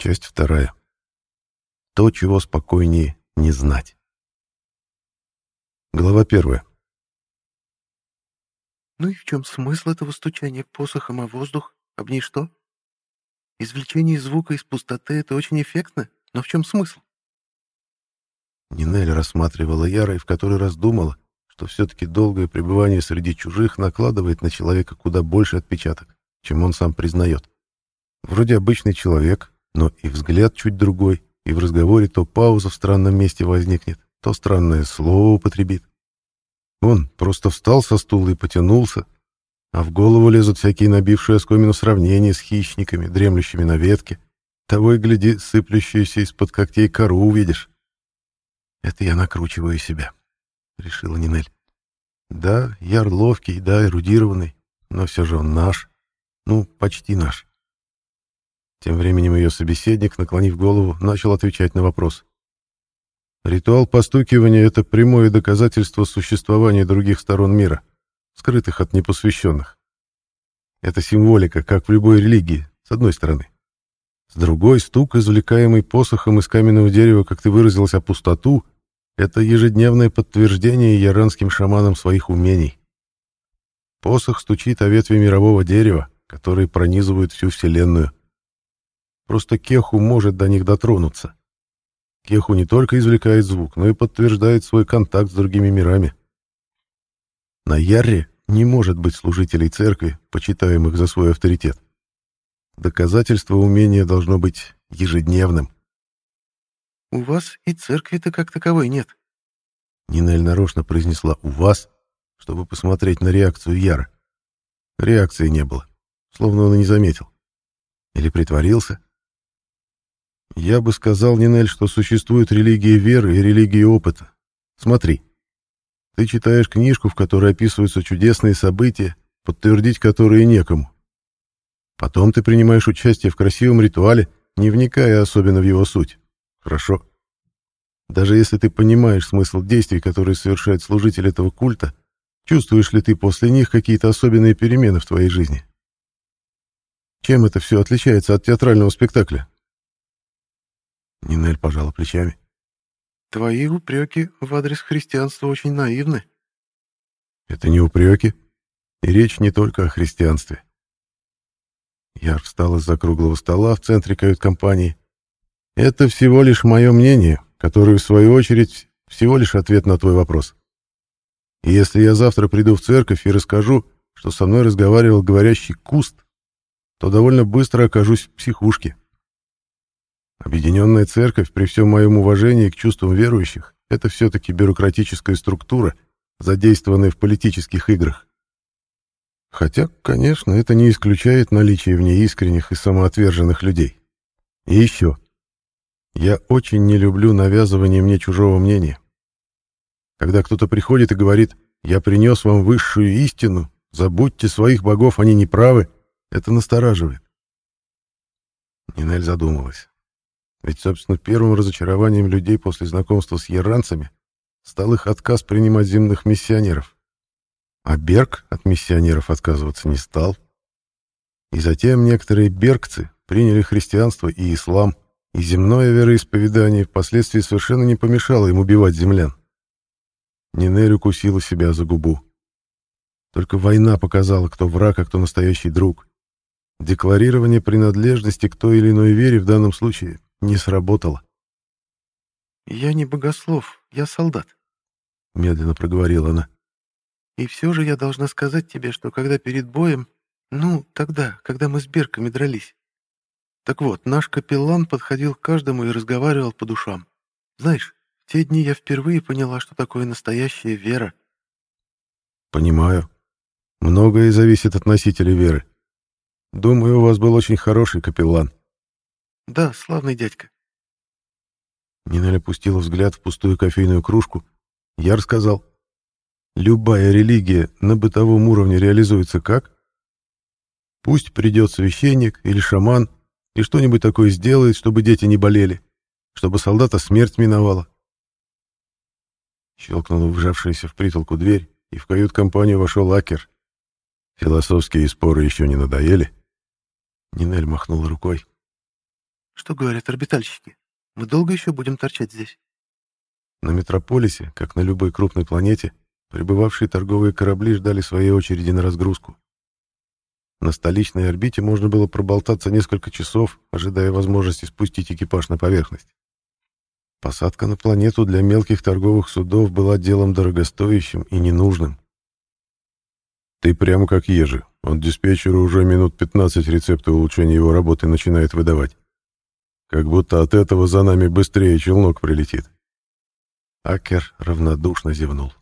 Часть вторая. То, чего спокойнее не знать. Глава первая. Ну и в чем смысл этого стучания посохом о воздух? Об ней что? Извлечение звука из пустоты — это очень эффектно, но в чем смысл? Нинель рассматривала Яра и в который раз думала, что все-таки долгое пребывание среди чужих накладывает на человека куда больше отпечаток, чем он сам признает. Вроде обычный человек, но и взгляд чуть другой, и в разговоре то пауза в странном месте возникнет, то странное слово употребит. Он просто встал со стула и потянулся, а в голову лезут всякие набившие оскомину сравнения с хищниками, дремлющими на ветке. Того и гляди, сыплющуюся из-под когтей кору увидишь. «Это я накручиваю себя», — решила Нинель. «Да, Яр ловкий, да, эрудированный, но все же он наш. Ну, почти наш». Тем временем ее собеседник, наклонив голову, начал отвечать на вопрос. Ритуал постукивания — это прямое доказательство существования других сторон мира, скрытых от непосвященных. Это символика, как в любой религии, с одной стороны. С другой, стук, извлекаемый посохом из каменного дерева, как ты выразилась, о пустоту, это ежедневное подтверждение яранским шаманам своих умений. Посох стучит о ветви мирового дерева, которые пронизывают всю Вселенную. Просто Кеху может до них дотронуться. Кеху не только извлекает звук, но и подтверждает свой контакт с другими мирами. На Ярре не может быть служителей церкви, почитаемых за свой авторитет. Доказательство умения должно быть ежедневным. «У вас и церкви-то как таковой нет». Нинель нарочно произнесла «у вас», чтобы посмотреть на реакцию Яра. Реакции не было, словно он и не заметил. Или притворился. Я бы сказал, Нинель, что существует религия веры и религия опыта. Смотри. Ты читаешь книжку, в которой описываются чудесные события, подтвердить которые некому. Потом ты принимаешь участие в красивом ритуале, не вникая особенно в его суть. Хорошо. Даже если ты понимаешь смысл действий, которые совершает служитель этого культа, чувствуешь ли ты после них какие-то особенные перемены в твоей жизни? Чем это все отличается от театрального спектакля? Нинель пожала плечами. «Твои упреки в адрес христианства очень наивны». «Это не упреки. И речь не только о христианстве». Яр встал из-за круглого стола в центре кают-компании. «Это всего лишь мое мнение, которое, в свою очередь, всего лишь ответ на твой вопрос. И если я завтра приду в церковь и расскажу, что со мной разговаривал говорящий куст, то довольно быстро окажусь в психушке. Объединенная церковь, при всем моем уважении к чувствам верующих, это все-таки бюрократическая структура, задействованная в политических играх. Хотя, конечно, это не исключает наличие в ней искренних и самоотверженных людей. И еще. Я очень не люблю навязывание мне чужого мнения. Когда кто-то приходит и говорит «Я принес вам высшую истину, забудьте своих богов, они не правы», это настораживает. Нинель задумалась. Ведь, собственно, первым разочарованием людей после знакомства с яранцами стал их отказ принимать земных миссионеров. А Берг от миссионеров отказываться не стал. И затем некоторые бергцы приняли христианство и ислам, и земное вероисповедание впоследствии совершенно не помешало им убивать землян. Нинель укусила себя за губу. Только война показала, кто враг, а кто настоящий друг. Декларирование принадлежности к той или иной вере в данном случае не сработало. «Я не богослов, я солдат», — медленно проговорила она. «И все же я должна сказать тебе, что когда перед боем, ну, тогда, когда мы с Берками дрались, так вот, наш капеллан подходил к каждому и разговаривал по душам. Знаешь, в те дни я впервые поняла, что такое настоящая вера». «Понимаю. Многое зависит от носителя веры. Думаю, у вас был очень хороший капеллан». Да, славный дядька. Нинель опустила взгляд в пустую кофейную кружку. Я рассказал. Любая религия на бытовом уровне реализуется как? Пусть придет священник или шаман и что-нибудь такое сделает, чтобы дети не болели, чтобы солдата смерть миновала. Щелкнула вжавшаяся в притолку дверь, и в кают-компанию вошел Акер. Философские споры еще не надоели. Нинель махнула рукой. Что говорят орбитальщики? Мы долго еще будем торчать здесь?» На Метрополисе, как на любой крупной планете, прибывавшие торговые корабли ждали своей очереди на разгрузку. На столичной орбите можно было проболтаться несколько часов, ожидая возможности спустить экипаж на поверхность. Посадка на планету для мелких торговых судов была делом дорогостоящим и ненужным. «Ты прямо как ежи. Он диспетчеру уже минут 15 рецепты улучшения его работы начинает выдавать. Как будто от этого за нами быстрее челнок прилетит». Акер равнодушно зевнул.